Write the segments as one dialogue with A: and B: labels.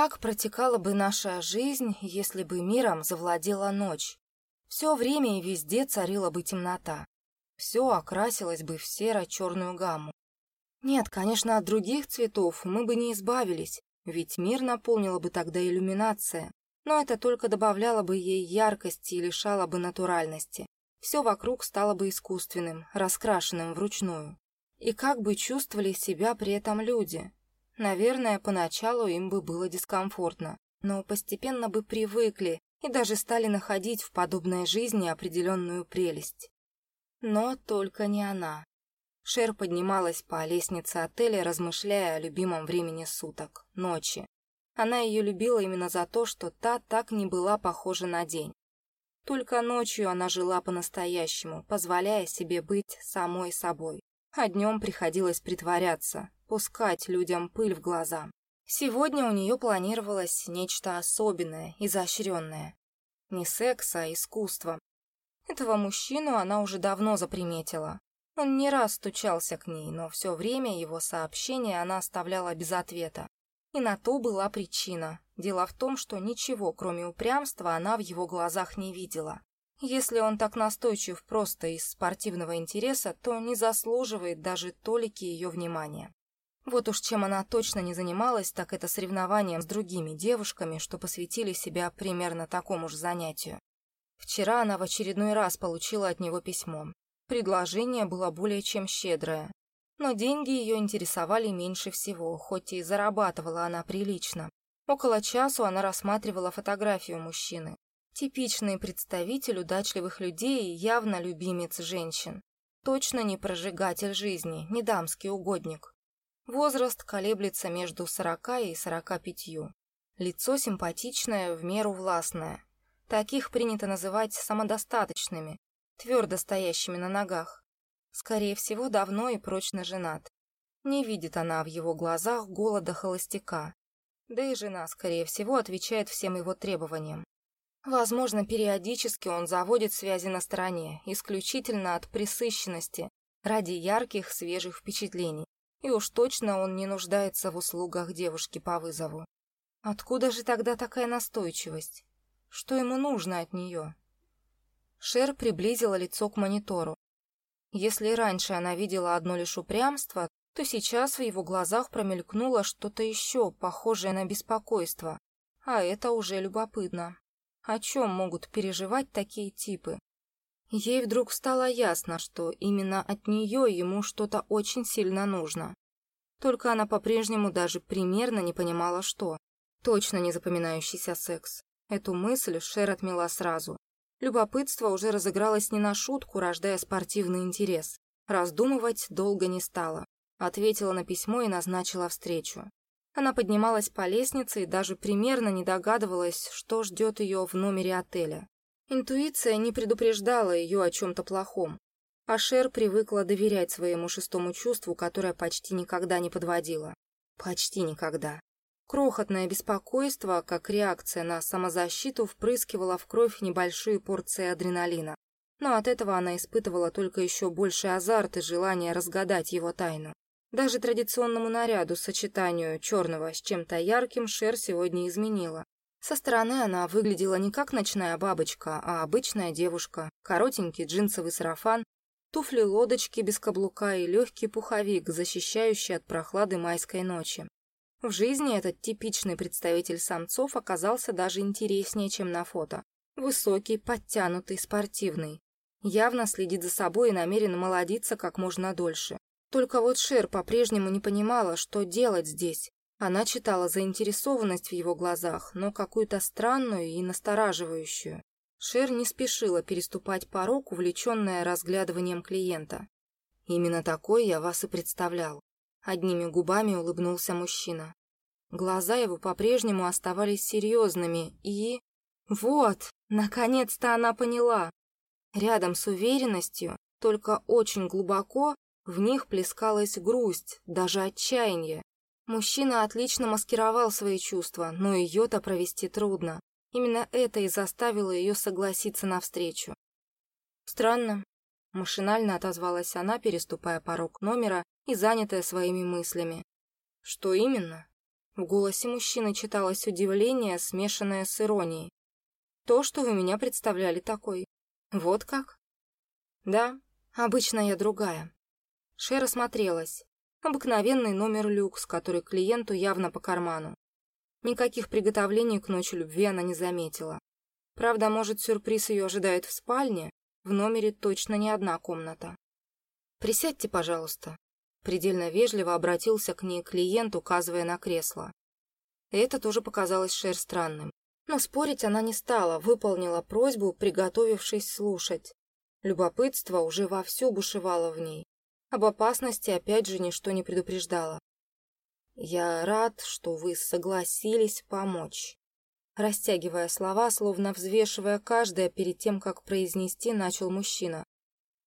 A: Как протекала бы наша жизнь, если бы миром завладела ночь? Все время и везде царила бы темнота. Все окрасилось бы в серо-черную гамму. Нет, конечно, от других цветов мы бы не избавились, ведь мир наполнила бы тогда иллюминация, но это только добавляло бы ей яркости и лишало бы натуральности. Все вокруг стало бы искусственным, раскрашенным вручную. И как бы чувствовали себя при этом люди? Наверное, поначалу им бы было дискомфортно, но постепенно бы привыкли и даже стали находить в подобной жизни определенную прелесть. Но только не она. Шер поднималась по лестнице отеля, размышляя о любимом времени суток — ночи. Она ее любила именно за то, что та так не была похожа на день. Только ночью она жила по-настоящему, позволяя себе быть самой собой. А днем приходилось притворяться, пускать людям пыль в глаза. Сегодня у нее планировалось нечто особенное, изощренное. Не секс, а искусство. Этого мужчину она уже давно заприметила. Он не раз стучался к ней, но все время его сообщения она оставляла без ответа. И на то была причина. Дело в том, что ничего, кроме упрямства, она в его глазах не видела. Если он так настойчив просто из спортивного интереса, то не заслуживает даже толики ее внимания. Вот уж чем она точно не занималась, так это соревнованием с другими девушками, что посвятили себя примерно такому же занятию. Вчера она в очередной раз получила от него письмо. Предложение было более чем щедрое. Но деньги ее интересовали меньше всего, хоть и зарабатывала она прилично. Около часу она рассматривала фотографию мужчины. Типичный представитель удачливых людей и явно любимец женщин. Точно не прожигатель жизни, не дамский угодник. Возраст колеблется между 40 и 45. Лицо симпатичное, в меру властное. Таких принято называть самодостаточными, твердо стоящими на ногах. Скорее всего, давно и прочно женат. Не видит она в его глазах голода холостяка. Да и жена, скорее всего, отвечает всем его требованиям. Возможно, периодически он заводит связи на стороне, исключительно от присыщенности, ради ярких, свежих впечатлений. И уж точно он не нуждается в услугах девушки по вызову. Откуда же тогда такая настойчивость? Что ему нужно от нее? Шер приблизила лицо к монитору. Если раньше она видела одно лишь упрямство, то сейчас в его глазах промелькнуло что-то еще, похожее на беспокойство. А это уже любопытно. О чем могут переживать такие типы? Ей вдруг стало ясно, что именно от нее ему что-то очень сильно нужно. Только она по-прежнему даже примерно не понимала, что. Точно не запоминающийся секс. Эту мысль Шер отмела сразу. Любопытство уже разыгралось не на шутку, рождая спортивный интерес. Раздумывать долго не стала. Ответила на письмо и назначила встречу. Она поднималась по лестнице и даже примерно не догадывалась, что ждет ее в номере отеля. Интуиция не предупреждала ее о чем-то плохом. А Шер привыкла доверять своему шестому чувству, которое почти никогда не подводило. Почти никогда. Крохотное беспокойство, как реакция на самозащиту, впрыскивало в кровь небольшие порции адреналина. Но от этого она испытывала только еще больше азарт и желание разгадать его тайну. Даже традиционному наряду, сочетанию черного с чем-то ярким, Шер сегодня изменила. Со стороны она выглядела не как ночная бабочка, а обычная девушка. Коротенький джинсовый сарафан, туфли-лодочки без каблука и легкий пуховик, защищающий от прохлады майской ночи. В жизни этот типичный представитель самцов оказался даже интереснее, чем на фото. Высокий, подтянутый, спортивный. Явно следит за собой и намерен молодиться как можно дольше. Только вот Шер по-прежнему не понимала, что делать здесь. Она читала заинтересованность в его глазах, но какую-то странную и настораживающую. Шер не спешила переступать порог, увлеченная разглядыванием клиента. «Именно такой я вас и представлял. Одними губами улыбнулся мужчина. Глаза его по-прежнему оставались серьезными и... Вот, наконец-то она поняла. Рядом с уверенностью, только очень глубоко, в них плескалась грусть, даже отчаяние. Мужчина отлично маскировал свои чувства, но ее-то провести трудно. Именно это и заставило ее согласиться навстречу. Странно, Машинально отозвалась она, переступая порог номера и занятая своими мыслями. Что именно? В голосе мужчины читалось удивление, смешанное с иронией. То, что вы меня представляли такой. Вот как? Да, обычно я другая. Шер осмотрелась. Обыкновенный номер люкс, который клиенту явно по карману. Никаких приготовлений к ночи любви она не заметила. Правда, может, сюрприз ее ожидает в спальне? В номере точно не одна комната. «Присядьте, пожалуйста». Предельно вежливо обратился к ней клиент, указывая на кресло. Это тоже показалось Шер странным. Но спорить она не стала, выполнила просьбу, приготовившись слушать. Любопытство уже вовсю бушевало в ней. Об опасности опять же ничто не предупреждало. «Я рад, что вы согласились помочь». Растягивая слова, словно взвешивая каждое перед тем, как произнести, начал мужчина.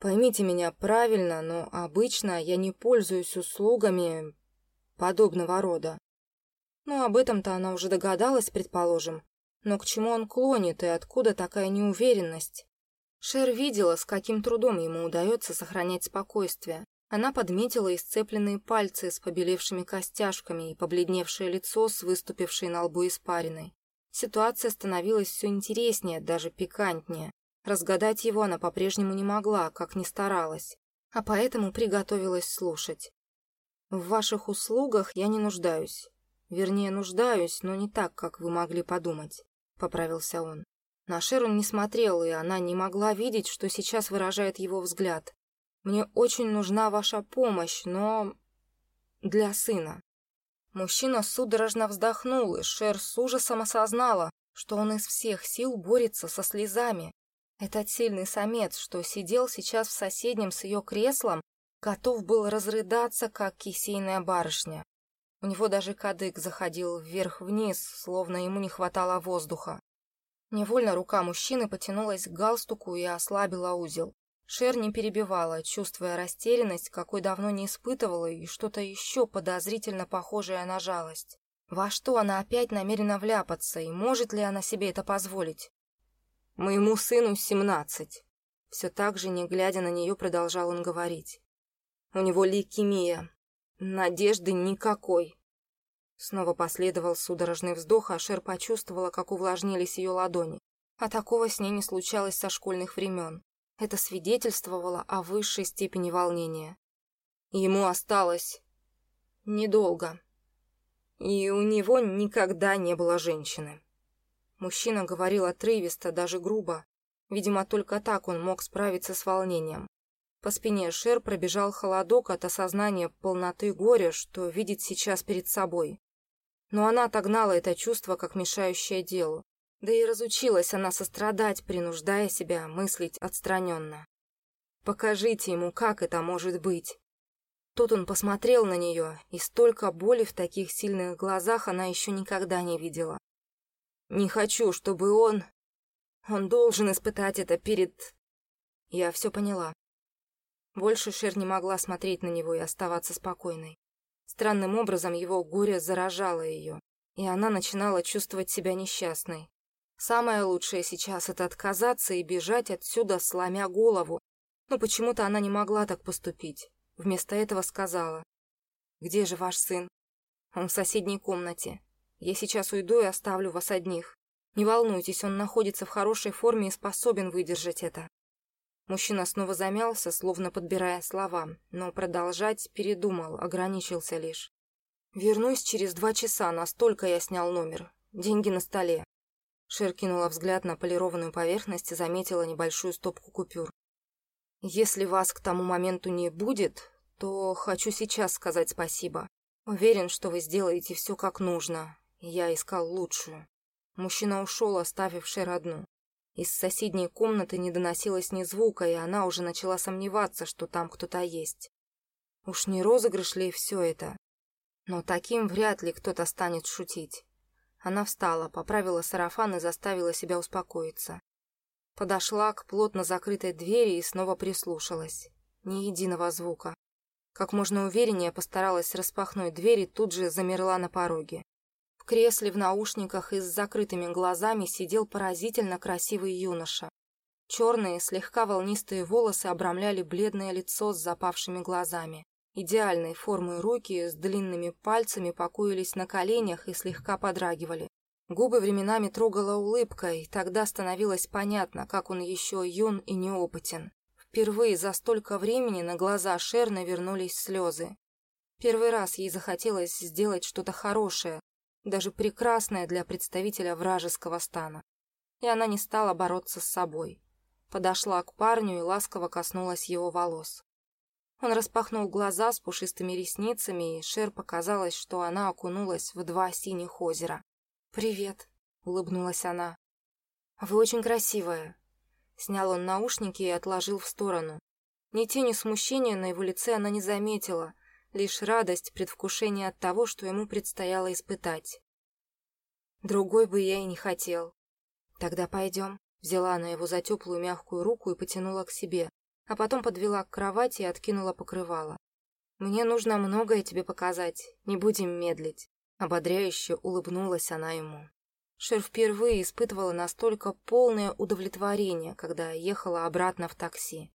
A: Поймите меня правильно, но обычно я не пользуюсь услугами подобного рода. Ну, об этом-то она уже догадалась, предположим. Но к чему он клонит и откуда такая неуверенность? Шер видела, с каким трудом ему удается сохранять спокойствие. Она подметила исцепленные пальцы с побелевшими костяшками и побледневшее лицо с выступившей на лбу испариной. Ситуация становилась все интереснее, даже пикантнее. Разгадать его она по-прежнему не могла, как ни старалась, а поэтому приготовилась слушать. «В ваших услугах я не нуждаюсь. Вернее, нуждаюсь, но не так, как вы могли подумать», — поправился он. На Шерон не смотрел, и она не могла видеть, что сейчас выражает его взгляд. «Мне очень нужна ваша помощь, но... для сына». Мужчина судорожно вздохнул, и Шер с ужасом осознала, что он из всех сил борется со слезами, этот сильный самец, что сидел сейчас в соседнем с ее креслом, готов был разрыдаться, как кисейная барышня. У него даже кадык заходил вверх-вниз, словно ему не хватало воздуха. Невольно рука мужчины потянулась к галстуку и ослабила узел. Шер не перебивала, чувствуя растерянность, какой давно не испытывала, и что-то еще подозрительно похожее на жалость. Во что она опять намерена вляпаться, и может ли она себе это позволить? Моему сыну семнадцать. Все так же, не глядя на нее, продолжал он говорить. У него лейкемия. Надежды никакой. Снова последовал судорожный вздох, а Шер почувствовала, как увлажнились ее ладони. А такого с ней не случалось со школьных времен. Это свидетельствовало о высшей степени волнения. Ему осталось недолго. И у него никогда не было женщины. Мужчина говорил отрывисто, даже грубо. Видимо, только так он мог справиться с волнением. По спине Шер пробежал холодок от осознания полноты горя, что видит сейчас перед собой. Но она отогнала это чувство, как мешающее делу. Да и разучилась она сострадать, принуждая себя мыслить отстраненно. Покажите ему, как это может быть. Тут он посмотрел на нее, и столько боли в таких сильных глазах она еще никогда не видела. Не хочу, чтобы он... Он должен испытать это перед... Я все поняла. Больше Шер не могла смотреть на него и оставаться спокойной. Странным образом его горе заражало ее, и она начинала чувствовать себя несчастной. Самое лучшее сейчас — это отказаться и бежать отсюда, сломя голову. Но почему-то она не могла так поступить. Вместо этого сказала. «Где же ваш сын?» «Он в соседней комнате. Я сейчас уйду и оставлю вас одних. Не волнуйтесь, он находится в хорошей форме и способен выдержать это». Мужчина снова замялся, словно подбирая слова, но продолжать передумал, ограничился лишь. «Вернусь через два часа, настолько я снял номер. Деньги на столе». Шер кинула взгляд на полированную поверхность и заметила небольшую стопку купюр. «Если вас к тому моменту не будет, то хочу сейчас сказать спасибо. Уверен, что вы сделаете все как нужно, я искал лучшую. Мужчина ушел, оставив Шер одну. Из соседней комнаты не доносилось ни звука, и она уже начала сомневаться, что там кто-то есть. Уж не розыгрыш ли все это? Но таким вряд ли кто-то станет шутить. Она встала, поправила сарафан и заставила себя успокоиться. Подошла к плотно закрытой двери и снова прислушалась. Ни единого звука. Как можно увереннее постаралась распахнуть дверь и тут же замерла на пороге кресле в наушниках и с закрытыми глазами сидел поразительно красивый юноша. Черные, слегка волнистые волосы обрамляли бледное лицо с запавшими глазами. Идеальной формы руки с длинными пальцами покоились на коленях и слегка подрагивали. Губы временами трогала улыбкой, тогда становилось понятно, как он еще юн и неопытен. Впервые за столько времени на глаза Шер навернулись слезы. Первый раз ей захотелось сделать что-то хорошее, даже прекрасное для представителя вражеского стана. И она не стала бороться с собой. Подошла к парню и ласково коснулась его волос. Он распахнул глаза с пушистыми ресницами, и Шер показалось, что она окунулась в два синих озера. «Привет», — улыбнулась она. «Вы очень красивая». Снял он наушники и отложил в сторону. Ни тени смущения на его лице она не заметила, лишь радость, предвкушение от того, что ему предстояло испытать. Другой бы я и не хотел. Тогда пойдем. Взяла она его за теплую мягкую руку и потянула к себе, а потом подвела к кровати и откинула покрывало. «Мне нужно многое тебе показать, не будем медлить». Ободряюще улыбнулась она ему. Шер впервые испытывала настолько полное удовлетворение, когда ехала обратно в такси.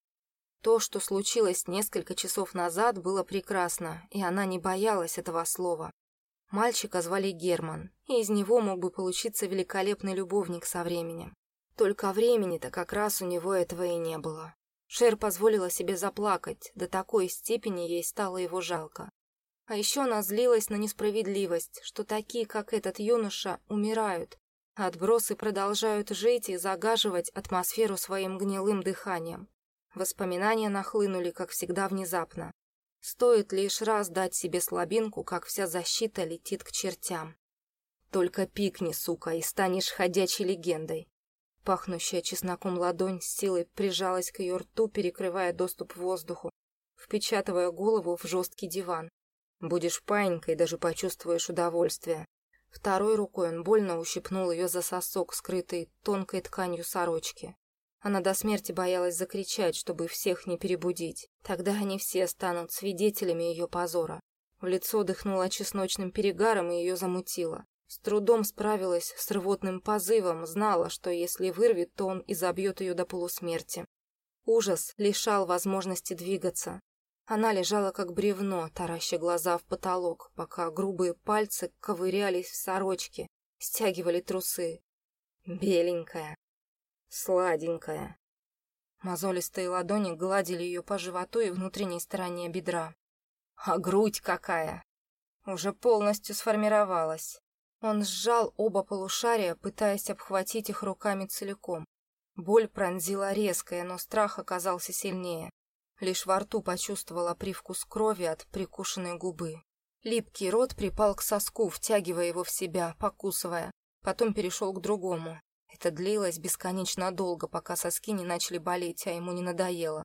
A: То, что случилось несколько часов назад, было прекрасно, и она не боялась этого слова. Мальчика звали Герман, и из него мог бы получиться великолепный любовник со временем. Только времени-то как раз у него этого и не было. Шер позволила себе заплакать, до такой степени ей стало его жалко. А еще она злилась на несправедливость, что такие, как этот юноша, умирают, а отбросы продолжают жить и загаживать атмосферу своим гнилым дыханием. Воспоминания нахлынули, как всегда, внезапно. Стоит лишь раз дать себе слабинку, как вся защита летит к чертям. Только пикни, сука, и станешь ходячей легендой. Пахнущая чесноком ладонь с силой прижалась к ее рту, перекрывая доступ воздуху, впечатывая голову в жесткий диван. Будешь паинькой, даже почувствуешь удовольствие. Второй рукой он больно ущипнул ее за сосок, скрытый тонкой тканью сорочки. Она до смерти боялась закричать, чтобы всех не перебудить. Тогда они все станут свидетелями ее позора. В лицо дыхнуло чесночным перегаром и ее замутило. С трудом справилась с рвотным позывом, знала, что если вырвет, то он и забьет ее до полусмерти. Ужас лишал возможности двигаться. Она лежала как бревно, тараща глаза в потолок, пока грубые пальцы ковырялись в сорочке, стягивали трусы. Беленькая, Сладенькая. Мозолистые ладони гладили ее по животу и внутренней стороне бедра. А грудь какая! Уже полностью сформировалась. Он сжал оба полушария, пытаясь обхватить их руками целиком. Боль пронзила резкая, но страх оказался сильнее. Лишь во рту почувствовала привкус крови от прикушенной губы. Липкий рот припал к соску, втягивая его в себя, покусывая. Потом перешел к другому. Это длилось бесконечно долго, пока соски не начали болеть, а ему не надоело.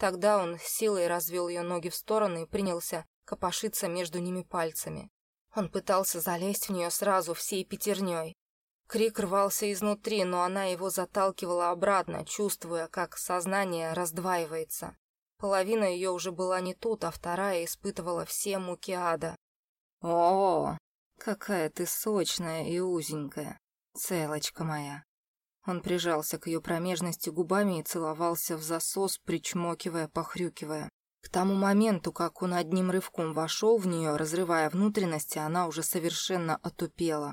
A: Тогда он силой развел ее ноги в стороны и принялся копошиться между ними пальцами. Он пытался залезть в нее сразу всей пятерней. Крик рвался изнутри, но она его заталкивала обратно, чувствуя, как сознание раздваивается. Половина ее уже была не тут, а вторая испытывала все муки ада. «О, какая ты сочная и узенькая!» «Целочка моя». Он прижался к ее промежности губами и целовался в засос, причмокивая, похрюкивая. К тому моменту, как он одним рывком вошел в нее, разрывая внутренности, она уже совершенно отупела.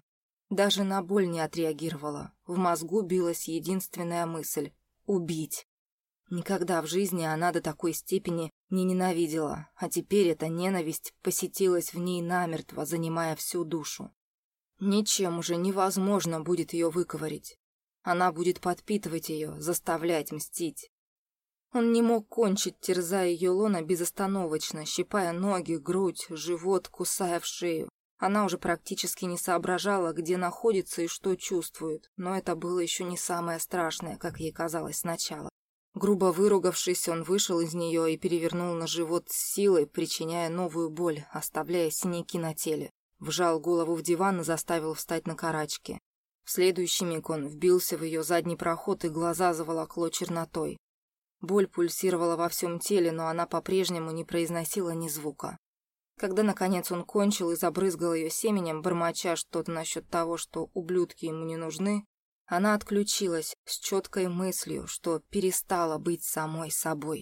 A: Даже на боль не отреагировала. В мозгу билась единственная мысль — убить. Никогда в жизни она до такой степени не ненавидела, а теперь эта ненависть посетилась в ней намертво, занимая всю душу. Ничем уже невозможно будет ее выковырить. Она будет подпитывать ее, заставлять мстить. Он не мог кончить, терзая ее лона безостановочно, щипая ноги, грудь, живот, кусая в шею. Она уже практически не соображала, где находится и что чувствует, но это было еще не самое страшное, как ей казалось сначала. Грубо выругавшись, он вышел из нее и перевернул на живот с силой, причиняя новую боль, оставляя синяки на теле. Вжал голову в диван и заставил встать на карачки. В следующий миг он вбился в ее задний проход, и глаза заволокло чернотой. Боль пульсировала во всем теле, но она по-прежнему не произносила ни звука. Когда, наконец, он кончил и забрызгал ее семенем, бормоча что-то насчет того, что ублюдки ему не нужны, она отключилась с четкой мыслью, что перестала быть самой собой.